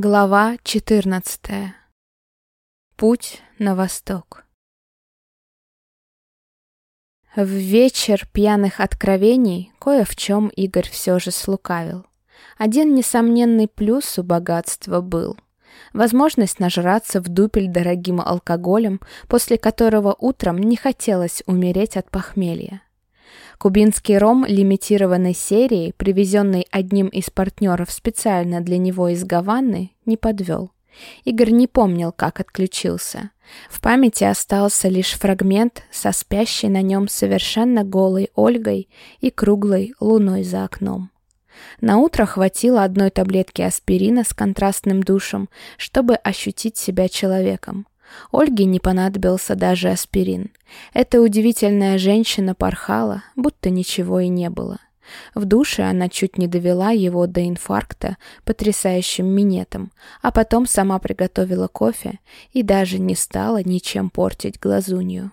Глава 14. Путь на восток. В вечер пьяных откровений кое в чем Игорь все же слукавил. Один несомненный плюс у богатства был. Возможность нажраться в дупель дорогим алкоголем, после которого утром не хотелось умереть от похмелья. Кубинский ром лимитированной серии, привезенный одним из партнеров специально для него из Гаваны, не подвел. Игорь не помнил, как отключился. В памяти остался лишь фрагмент со спящей на нем совершенно голой Ольгой и круглой луной за окном. На утро хватило одной таблетки аспирина с контрастным душем, чтобы ощутить себя человеком. Ольге не понадобился даже аспирин. Эта удивительная женщина порхала, будто ничего и не было. В душе она чуть не довела его до инфаркта потрясающим минетом, а потом сама приготовила кофе и даже не стала ничем портить глазунью.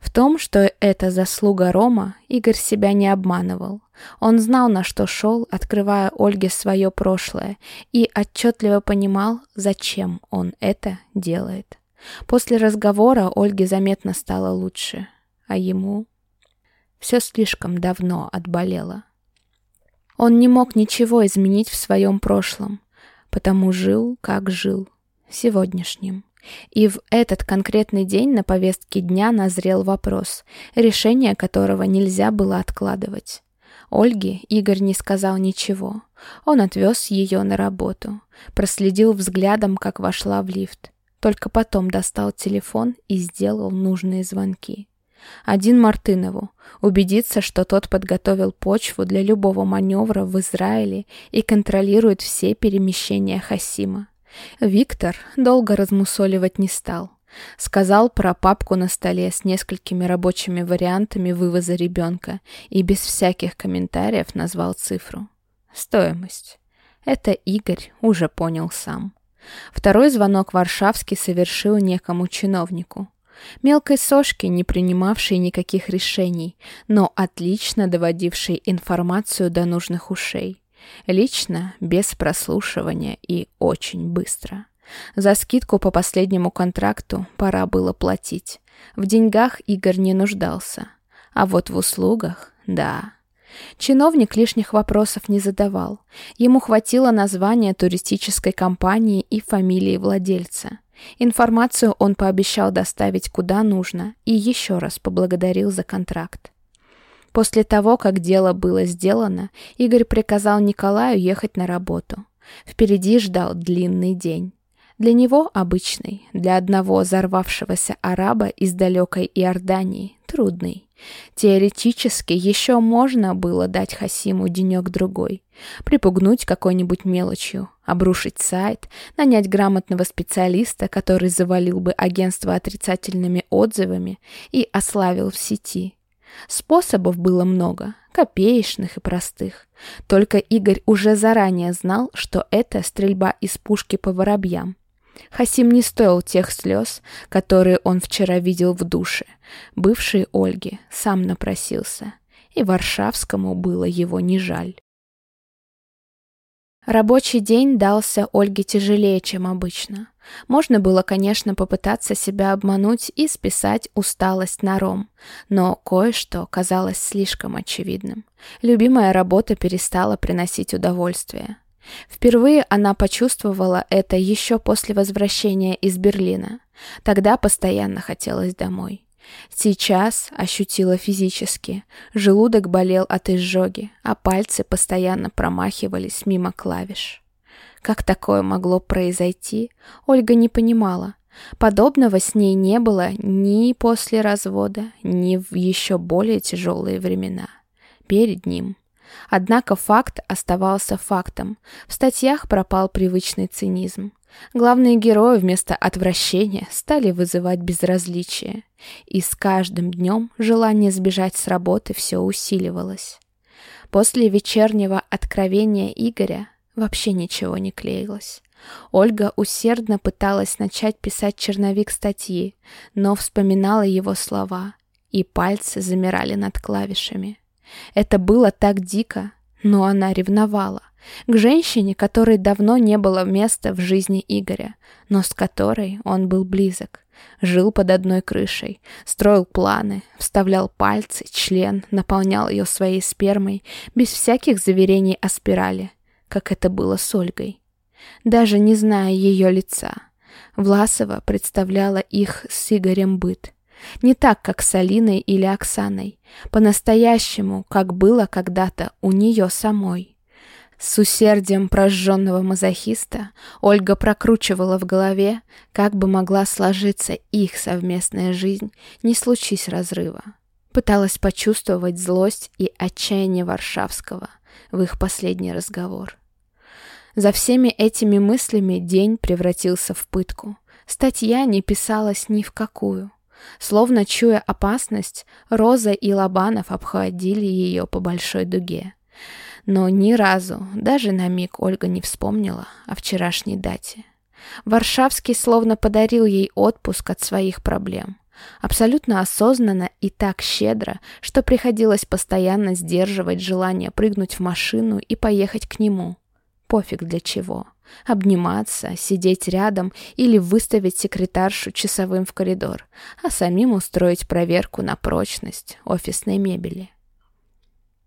В том, что это заслуга Рома, Игорь себя не обманывал. Он знал, на что шел, открывая Ольге свое прошлое, и отчетливо понимал, зачем он это делает. После разговора Ольге заметно стало лучше, а ему все слишком давно отболело. Он не мог ничего изменить в своем прошлом, потому жил, как жил, сегодняшним. И в этот конкретный день на повестке дня назрел вопрос, решение которого нельзя было откладывать. Ольге Игорь не сказал ничего. Он отвез ее на работу, проследил взглядом, как вошла в лифт. Только потом достал телефон и сделал нужные звонки. Один Мартынову, убедиться, что тот подготовил почву для любого маневра в Израиле и контролирует все перемещения Хасима. Виктор долго размусоливать не стал. Сказал про папку на столе с несколькими рабочими вариантами вывоза ребенка и без всяких комментариев назвал цифру. Стоимость. Это Игорь уже понял сам. Второй звонок Варшавский совершил некому чиновнику. Мелкой сошке, не принимавшей никаких решений, но отлично доводившей информацию до нужных ушей. Лично, без прослушивания и очень быстро. За скидку по последнему контракту пора было платить. В деньгах Игорь не нуждался. А вот в услугах – да. Чиновник лишних вопросов не задавал. Ему хватило названия туристической компании и фамилии владельца. Информацию он пообещал доставить куда нужно и еще раз поблагодарил за контракт. После того, как дело было сделано, Игорь приказал Николаю ехать на работу. Впереди ждал длинный день. Для него обычный, для одного взорвавшегося араба из далекой Иордании трудный. Теоретически еще можно было дать Хасиму денек-другой, припугнуть какой-нибудь мелочью, обрушить сайт, нанять грамотного специалиста, который завалил бы агентство отрицательными отзывами и ославил в сети. Способов было много, копеечных и простых. Только Игорь уже заранее знал, что это стрельба из пушки по воробьям. Хасим не стоил тех слез, которые он вчера видел в душе. Бывший Ольге сам напросился, и Варшавскому было его не жаль. Рабочий день дался Ольге тяжелее, чем обычно. Можно было, конечно, попытаться себя обмануть и списать усталость на ром, но кое-что казалось слишком очевидным. Любимая работа перестала приносить удовольствие. Впервые она почувствовала это еще после возвращения из Берлина. Тогда постоянно хотелось домой. Сейчас ощутила физически. Желудок болел от изжоги, а пальцы постоянно промахивались мимо клавиш. Как такое могло произойти, Ольга не понимала. Подобного с ней не было ни после развода, ни в еще более тяжелые времена. Перед ним Однако факт оставался фактом. В статьях пропал привычный цинизм. Главные герои вместо отвращения стали вызывать безразличие. И с каждым днем желание сбежать с работы все усиливалось. После вечернего откровения Игоря вообще ничего не клеилось. Ольга усердно пыталась начать писать черновик статьи, но вспоминала его слова, и пальцы замирали над клавишами. Это было так дико, но она ревновала. к женщине, которой давно не было места в жизни Игоря, но с которой он был близок. Жил под одной крышей, строил планы, вставлял пальцы, член, наполнял ее своей спермой, без всяких заверений о спирали, как это было с Ольгой. Даже не зная ее лица, Власова представляла их с Игорем быт. Не так, как с Алиной или Оксаной, по-настоящему, как было когда-то у нее самой. С усердием прожженного мазохиста Ольга прокручивала в голове, как бы могла сложиться их совместная жизнь, не случись разрыва. Пыталась почувствовать злость и отчаяние Варшавского в их последний разговор. За всеми этими мыслями день превратился в пытку. Статья не писалась ни в какую. Словно чуя опасность, Роза и Лобанов обходили ее по большой дуге. Но ни разу, даже на миг Ольга не вспомнила о вчерашней дате. Варшавский словно подарил ей отпуск от своих проблем. Абсолютно осознанно и так щедро, что приходилось постоянно сдерживать желание прыгнуть в машину и поехать к нему. Пофиг для чего. Обниматься, сидеть рядом или выставить секретаршу часовым в коридор, а самим устроить проверку на прочность офисной мебели.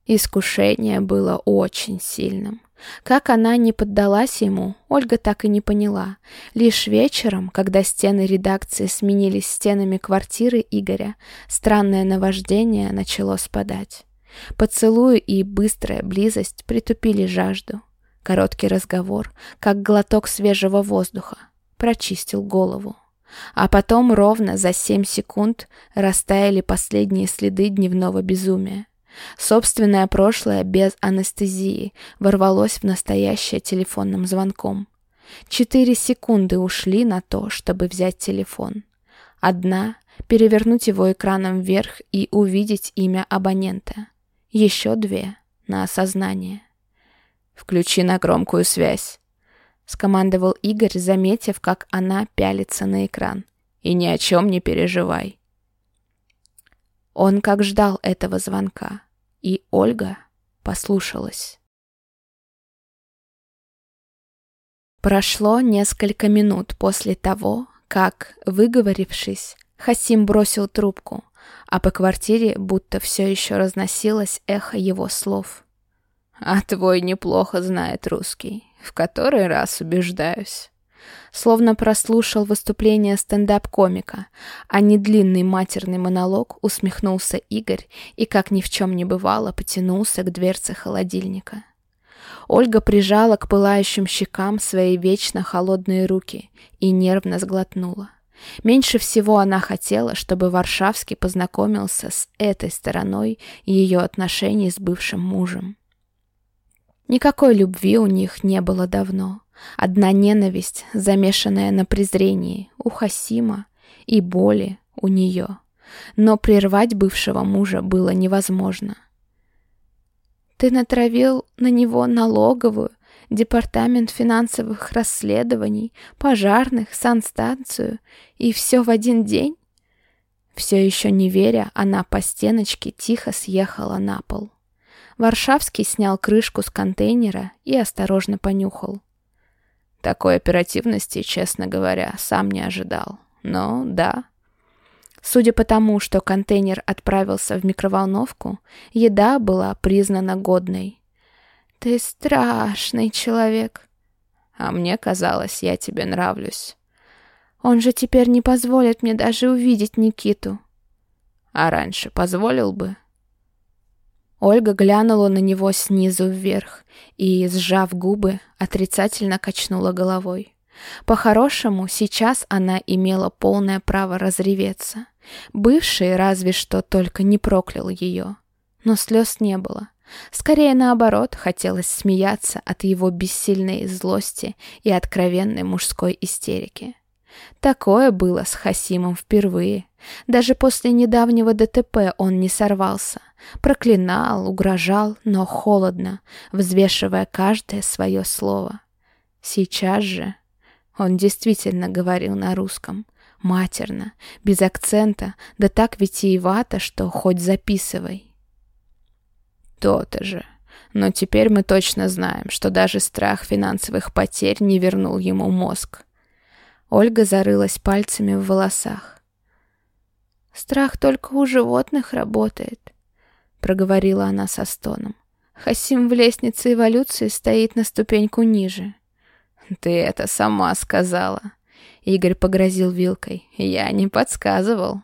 Искушение было очень сильным. Как она не поддалась ему, Ольга так и не поняла. Лишь вечером, когда стены редакции сменились стенами квартиры Игоря, странное наваждение начало спадать. Поцелуй и быстрая близость притупили жажду. Короткий разговор, как глоток свежего воздуха, прочистил голову. А потом ровно за семь секунд растаяли последние следы дневного безумия. Собственное прошлое без анестезии ворвалось в настоящее телефонным звонком. Четыре секунды ушли на то, чтобы взять телефон. Одна — перевернуть его экраном вверх и увидеть имя абонента. Еще две — на осознание. «Включи на громкую связь», — скомандовал Игорь, заметив, как она пялится на экран. «И ни о чем не переживай. Он как ждал этого звонка, и Ольга послушалась. Прошло несколько минут после того, как, выговорившись, Хасим бросил трубку, а по квартире будто все еще разносилось эхо его слов. «А твой неплохо знает русский, в который раз убеждаюсь» словно прослушал выступление стендап-комика, а не длинный матерный монолог, усмехнулся Игорь и, как ни в чем не бывало, потянулся к дверце холодильника. Ольга прижала к пылающим щекам свои вечно холодные руки и нервно сглотнула. Меньше всего она хотела, чтобы Варшавский познакомился с этой стороной ее отношений с бывшим мужем. Никакой любви у них не было давно. Одна ненависть, замешанная на презрении, у Хасима и боли у нее. Но прервать бывшего мужа было невозможно. «Ты натравил на него налоговую, департамент финансовых расследований, пожарных, санстанцию, и все в один день?» Все еще не веря, она по стеночке тихо съехала на пол. Варшавский снял крышку с контейнера и осторожно понюхал. Такой оперативности, честно говоря, сам не ожидал. Но да. Судя по тому, что контейнер отправился в микроволновку, еда была признана годной. «Ты страшный человек». «А мне казалось, я тебе нравлюсь». «Он же теперь не позволит мне даже увидеть Никиту». «А раньше позволил бы?» Ольга глянула на него снизу вверх и, сжав губы, отрицательно качнула головой. По-хорошему, сейчас она имела полное право разреветься. Бывший разве что только не проклял ее. Но слез не было. Скорее наоборот, хотелось смеяться от его бессильной злости и откровенной мужской истерики. Такое было с Хасимом впервые. Даже после недавнего ДТП он не сорвался. Проклинал, угрожал, но холодно, взвешивая каждое свое слово. Сейчас же он действительно говорил на русском. Матерно, без акцента, да так витиевато, что хоть записывай. То-то же. но теперь мы точно знаем, что даже страх финансовых потерь не вернул ему мозг. Ольга зарылась пальцами в волосах. «Страх только у животных работает», — проговорила она со стоном. «Хасим в лестнице эволюции стоит на ступеньку ниже». «Ты это сама сказала», — Игорь погрозил вилкой. «Я не подсказывал».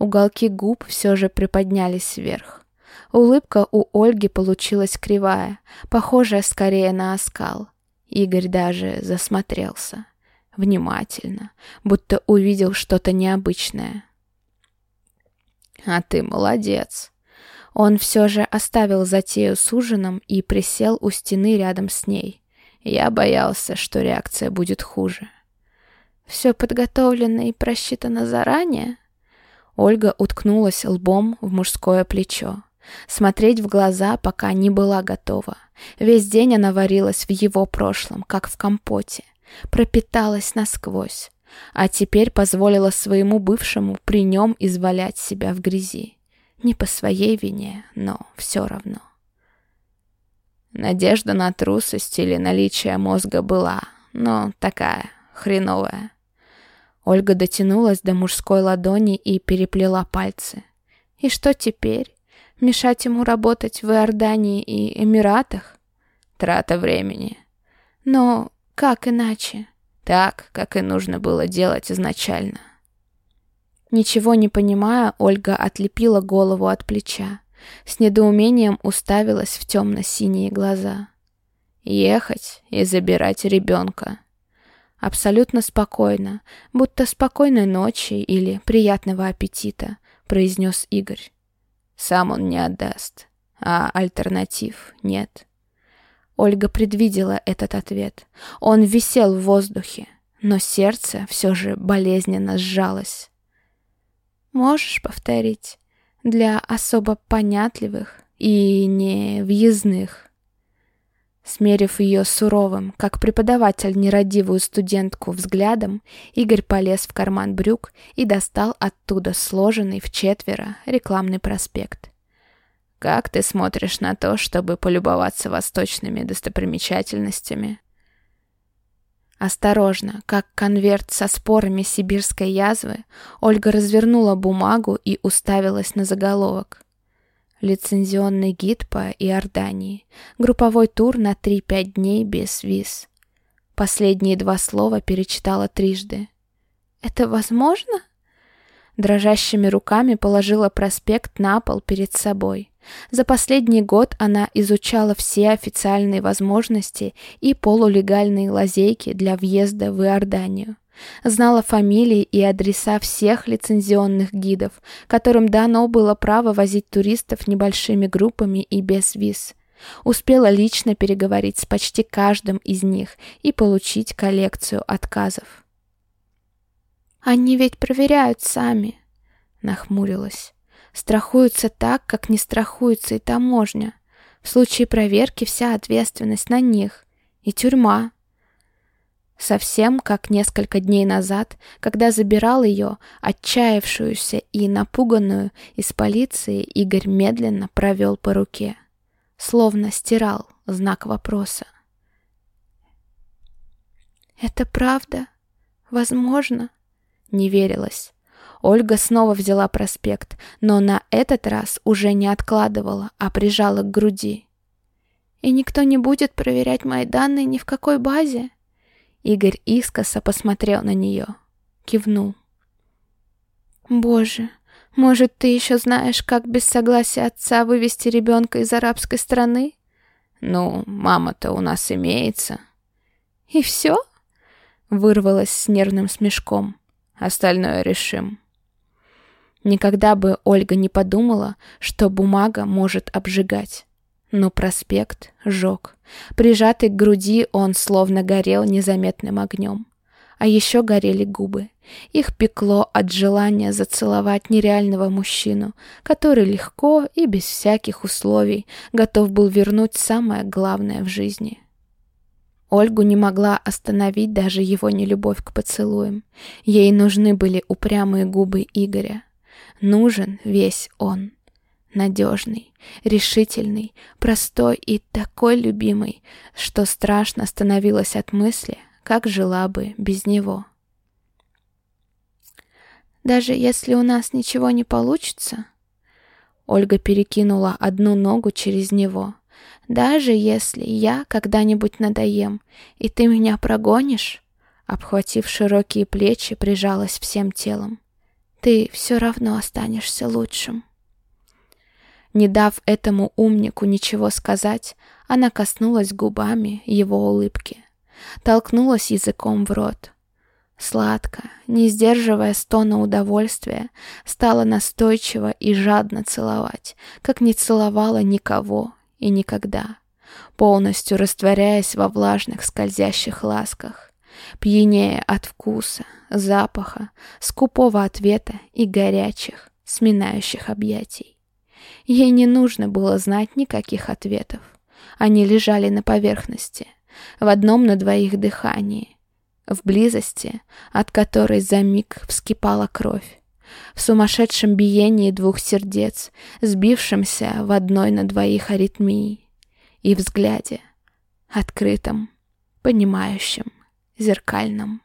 Уголки губ все же приподнялись вверх. Улыбка у Ольги получилась кривая, похожая скорее на оскал. Игорь даже засмотрелся. Внимательно, будто увидел что-то необычное. «А ты молодец!» Он все же оставил затею с ужином и присел у стены рядом с ней. Я боялся, что реакция будет хуже. «Все подготовлено и просчитано заранее?» Ольга уткнулась лбом в мужское плечо. Смотреть в глаза пока не была готова. Весь день она варилась в его прошлом, как в компоте. Пропиталась насквозь. А теперь позволила своему бывшему при нем извалять себя в грязи. Не по своей вине, но все равно. Надежда на трусость или наличие мозга была, но такая, хреновая. Ольга дотянулась до мужской ладони и переплела пальцы. И что теперь? Мешать ему работать в Иордании и Эмиратах? Трата времени. Но как иначе? Так, как и нужно было делать изначально. Ничего не понимая, Ольга отлепила голову от плеча. С недоумением уставилась в темно-синие глаза. Ехать и забирать ребенка. Абсолютно спокойно, будто спокойной ночи или приятного аппетита, произнес Игорь. Сам он не отдаст, а альтернатив нет. Ольга предвидела этот ответ. Он висел в воздухе, но сердце все же болезненно сжалось. «Можешь повторить? Для особо понятливых и не въездных». Смерив ее суровым, как преподаватель нерадивую студентку взглядом, Игорь полез в карман брюк и достал оттуда сложенный в четверо рекламный проспект. «Как ты смотришь на то, чтобы полюбоваться восточными достопримечательностями?» Осторожно, как конверт со спорами сибирской язвы, Ольга развернула бумагу и уставилась на заголовок. Лицензионный гид по Иордании. Групповой тур на 3-5 дней без виз. Последние два слова перечитала трижды. «Это возможно?» Дрожащими руками положила проспект на пол перед собой. За последний год она изучала все официальные возможности и полулегальные лазейки для въезда в Иорданию. Знала фамилии и адреса всех лицензионных гидов, которым дано было право возить туристов небольшими группами и без виз. Успела лично переговорить с почти каждым из них и получить коллекцию отказов. «Они ведь проверяют сами», — нахмурилась. «Страхуются так, как не страхуется и таможня. В случае проверки вся ответственность на них. И тюрьма, Совсем как несколько дней назад, когда забирал ее, отчаявшуюся и напуганную, из полиции, Игорь медленно провел по руке. Словно стирал знак вопроса. «Это правда? Возможно?» Не верилось. Ольга снова взяла проспект, но на этот раз уже не откладывала, а прижала к груди. «И никто не будет проверять мои данные ни в какой базе?» Игорь искоса посмотрел на нее. Кивнул. «Боже, может, ты еще знаешь, как без согласия отца вывести ребенка из арабской страны?» «Ну, мама-то у нас имеется». «И все?» Вырвалась с нервным смешком. «Остальное решим». Никогда бы Ольга не подумала, что бумага может обжигать. Но проспект жег. Прижатый к груди он словно горел незаметным огнем. А еще горели губы. Их пекло от желания зацеловать нереального мужчину, который легко и без всяких условий готов был вернуть самое главное в жизни. Ольгу не могла остановить даже его нелюбовь к поцелуям. Ей нужны были упрямые губы Игоря. Нужен весь он. надежный, решительный, простой и такой любимый, что страшно становилось от мысли, как жила бы без него. Даже если у нас ничего не получится, Ольга перекинула одну ногу через него. Даже если я когда-нибудь надоем, и ты меня прогонишь, обхватив широкие плечи, прижалась всем телом. Ты все равно останешься лучшим. Не дав этому умнику ничего сказать, она коснулась губами его улыбки, толкнулась языком в рот. Сладко, не сдерживая стона удовольствия, стала настойчиво и жадно целовать, как не целовала никого и никогда, полностью растворяясь во влажных скользящих ласках, пьянее от вкуса, запаха, скупого ответа и горячих, сминающих объятий. Ей не нужно было знать никаких ответов. Они лежали на поверхности, в одном на двоих дыхании, в близости, от которой за миг вскипала кровь, в сумасшедшем биении двух сердец, сбившемся в одной на двоих аритмии, и взгляде, открытом, понимающем, зеркальном.